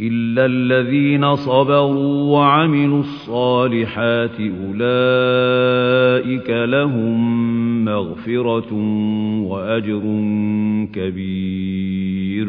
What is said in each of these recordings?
إلا الذين صبروا وعملوا الصالحات أولئك لهم مغفرة وأجر كبير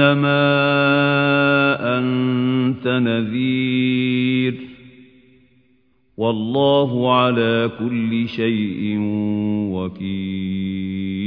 إنما أنت نذير والله على كل شيء وكيل